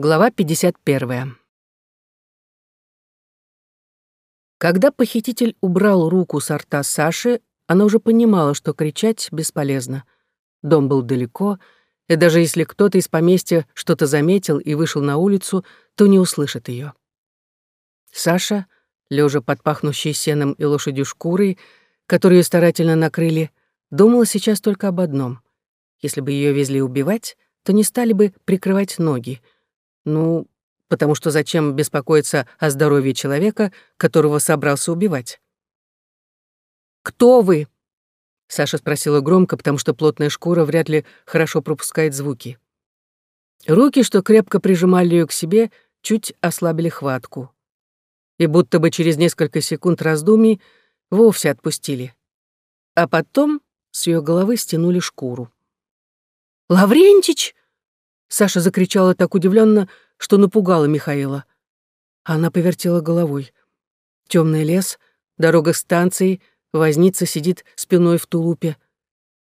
Глава 51. Когда похититель убрал руку с рта Саши, она уже понимала, что кричать бесполезно. Дом был далеко, и даже если кто-то из поместья что-то заметил и вышел на улицу, то не услышит ее. Саша, лежа под пахнущей сеном и лошадью шкурой, которую старательно накрыли, думала сейчас только об одном. Если бы ее везли убивать, то не стали бы прикрывать ноги — ну, потому что зачем беспокоиться о здоровье человека, которого собрался убивать? «Кто вы?» — Саша спросила громко, потому что плотная шкура вряд ли хорошо пропускает звуки. Руки, что крепко прижимали ее к себе, чуть ослабили хватку. И будто бы через несколько секунд раздумий вовсе отпустили. А потом с ее головы стянули шкуру. «Лаврентич!» Саша закричала так удивленно, что напугала Михаила. Она повертела головой. Темный лес, дорога станции, возница сидит спиной в тулупе.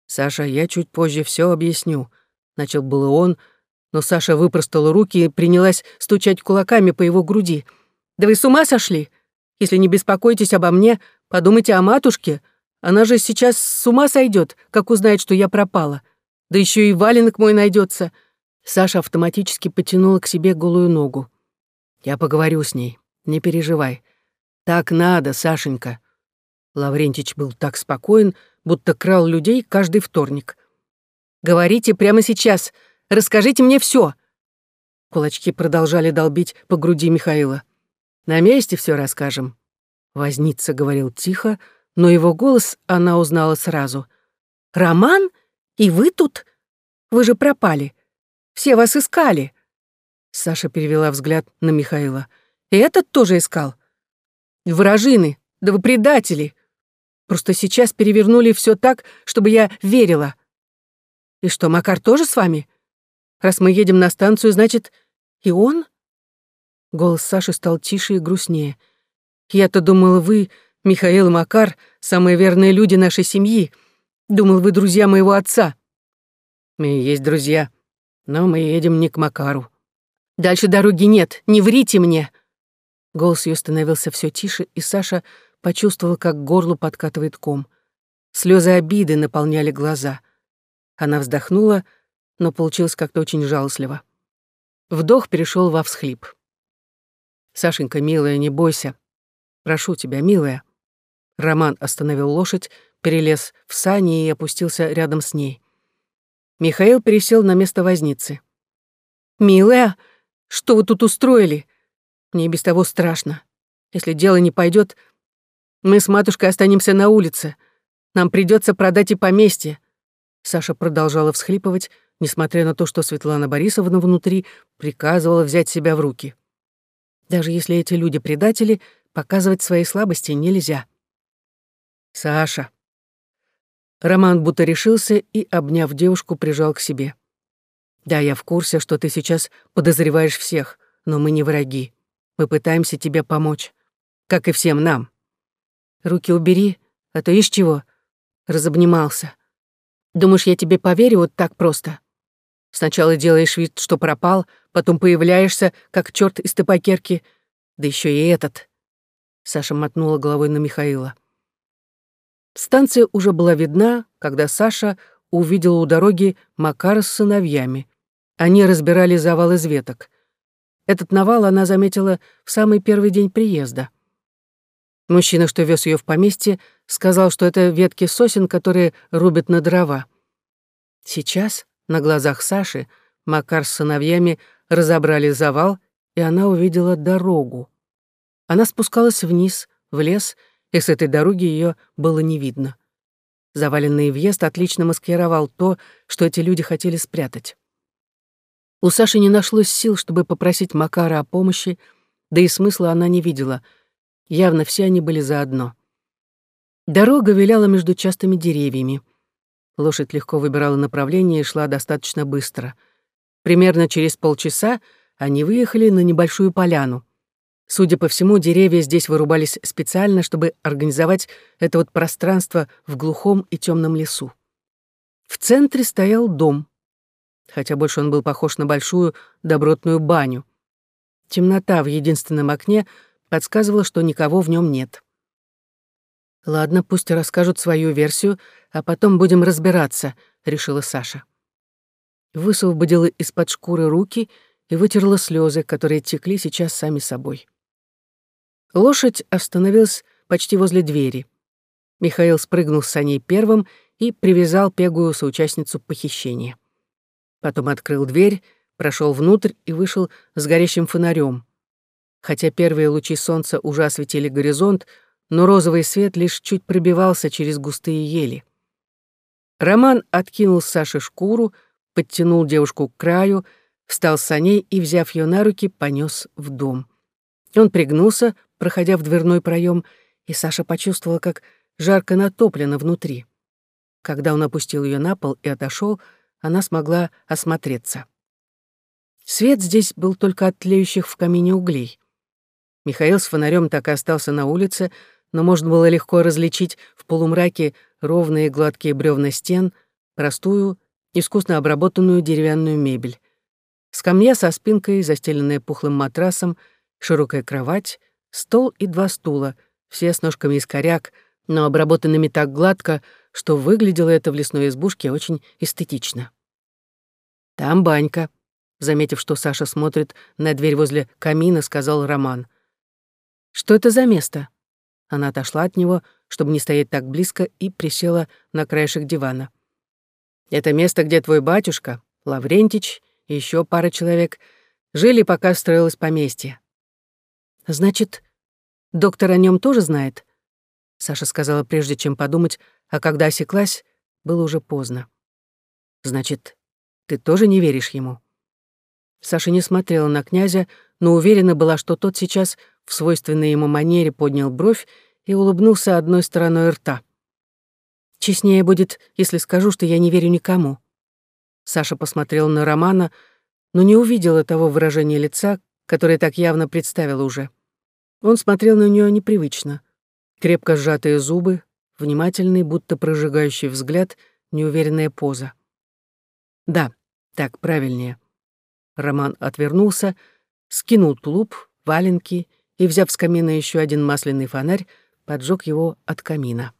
«Саша, я чуть позже все объясню», — начал было он, но Саша выпростала руки и принялась стучать кулаками по его груди. «Да вы с ума сошли? Если не беспокойтесь обо мне, подумайте о матушке. Она же сейчас с ума сойдет, как узнает, что я пропала. Да еще и валенок мой найдется. Саша автоматически потянула к себе голую ногу. «Я поговорю с ней, не переживай. Так надо, Сашенька». Лаврентич был так спокоен, будто крал людей каждый вторник. «Говорите прямо сейчас. Расскажите мне все. Кулачки продолжали долбить по груди Михаила. «На месте все расскажем». Возница говорил тихо, но его голос она узнала сразу. «Роман? И вы тут? Вы же пропали. Все вас искали!» Саша перевела взгляд на Михаила. «И этот тоже искал?» «Вражины! Да вы предатели! Просто сейчас перевернули все так, чтобы я верила. И что, Макар тоже с вами? Раз мы едем на станцию, значит, и он?» Голос Саши стал тише и грустнее. «Я-то думала, вы, Михаил и Макар, самые верные люди нашей семьи. Думал, вы друзья моего отца». «Мы и есть друзья», но мы едем не к Макару. Дальше дороги нет, не врите мне. Голос ее становился все тише, и Саша почувствовал, как к горлу подкатывает ком. Слезы обиды наполняли глаза. Она вздохнула, но получилось как-то очень жалостливо. Вдох перешел во всхлип. «Сашенька, милая, не бойся. Прошу тебя, милая». Роман остановил лошадь, перелез в сани и опустился рядом с ней. Михаил пересел на место возницы. «Милая, что вы тут устроили? Мне без того страшно. Если дело не пойдет, мы с матушкой останемся на улице. Нам придется продать и поместье». Саша продолжала всхлипывать, несмотря на то, что Светлана Борисовна внутри приказывала взять себя в руки. Даже если эти люди предатели, показывать свои слабости нельзя. «Саша», Роман будто решился и, обняв девушку, прижал к себе. «Да, я в курсе, что ты сейчас подозреваешь всех, но мы не враги. Мы пытаемся тебе помочь, как и всем нам. Руки убери, а то ишь чего?» Разобнимался. «Думаешь, я тебе поверю вот так просто? Сначала делаешь вид, что пропал, потом появляешься, как черт из табакерки, да еще и этот». Саша мотнула головой на Михаила. Станция уже была видна, когда Саша увидела у дороги Макара с сыновьями. Они разбирали завал из веток. Этот навал она заметила в самый первый день приезда. Мужчина, что вез ее в поместье, сказал, что это ветки сосен, которые рубят на дрова. Сейчас, на глазах Саши, Макар с сыновьями разобрали завал, и она увидела дорогу. Она спускалась вниз, в лес, и с этой дороги ее было не видно. Заваленный въезд отлично маскировал то, что эти люди хотели спрятать. У Саши не нашлось сил, чтобы попросить Макара о помощи, да и смысла она не видела. Явно все они были заодно. Дорога виляла между частыми деревьями. Лошадь легко выбирала направление и шла достаточно быстро. Примерно через полчаса они выехали на небольшую поляну. Судя по всему, деревья здесь вырубались специально, чтобы организовать это вот пространство в глухом и темном лесу. В центре стоял дом. хотя больше он был похож на большую добротную баню. Темнота в единственном окне подсказывала, что никого в нем нет. «Ладно, пусть расскажут свою версию, а потом будем разбираться», — решила Саша. Высвободила из-под шкуры руки и вытерла слезы, которые текли сейчас сами собой. Лошадь остановилась почти возле двери. Михаил спрыгнул с саней первым и привязал пегую соучастницу похищения. Потом открыл дверь, прошел внутрь и вышел с горящим фонарем. Хотя первые лучи солнца уже осветили горизонт, но розовый свет лишь чуть пробивался через густые ели. Роман откинул с Саши шкуру, подтянул девушку к краю, встал с саней и, взяв ее на руки, понес в дом. Он пригнулся, проходя в дверной проем, и Саша почувствовала, как жарко натоплено внутри. Когда он опустил ее на пол и отошел, она смогла осмотреться. Свет здесь был только от тлеющих в камине углей. Михаил с фонарем так и остался на улице, но можно было легко различить в полумраке ровные гладкие бревна стен, простую, искусно обработанную деревянную мебель. Скамья со спинкой, застеленная пухлым матрасом, широкая кровать, стол и два стула, все с ножками из коряк, но обработанными так гладко, что выглядело это в лесной избушке очень эстетично. «Там банька», — заметив, что Саша смотрит на дверь возле камина, сказал Роман. «Что это за место?» Она отошла от него, чтобы не стоять так близко, и присела на краешек дивана. «Это место, где твой батюшка, Лаврентич и еще пара человек жили, пока строилось поместье. Значит, доктор о нем тоже знает?» Саша сказала, прежде чем подумать, а когда осеклась, было уже поздно. «Значит, ты тоже не веришь ему?» Саша не смотрела на князя, но уверена была, что тот сейчас в свойственной ему манере поднял бровь и улыбнулся одной стороной рта. «Честнее будет, если скажу, что я не верю никому». Саша посмотрела на Романа, но не увидела того выражения лица, которое так явно представила уже. Он смотрел на нее непривычно. Крепко сжатые зубы, внимательный, будто прожигающий взгляд, неуверенная поза. «Да, так правильнее». Роман отвернулся, скинул тулуп, валенки и, взяв с камина еще один масляный фонарь, поджег его от камина.